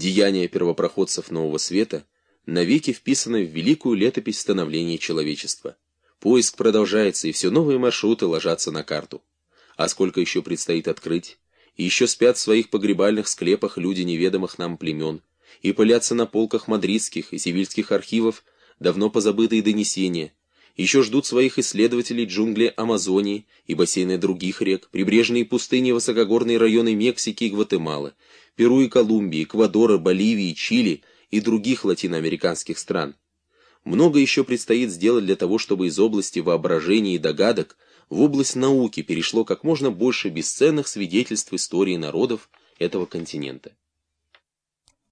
деяния первопроходцев Нового Света, навеки вписаны в великую летопись становления человечества. Поиск продолжается, и все новые маршруты ложатся на карту. А сколько еще предстоит открыть? И еще спят в своих погребальных склепах люди неведомых нам племен, и пылятся на полках мадридских и сивильских архивов давно позабытые донесения, еще ждут своих исследователей джунгли Амазонии и бассейны других рек, прибрежные пустыни высокогорные районы Мексики и Гватемалы, Перу и Колумбии, Эквадора, Боливии, Чили и других латиноамериканских стран. Много еще предстоит сделать для того, чтобы из области воображения и догадок в область науки перешло как можно больше бесценных свидетельств истории народов этого континента.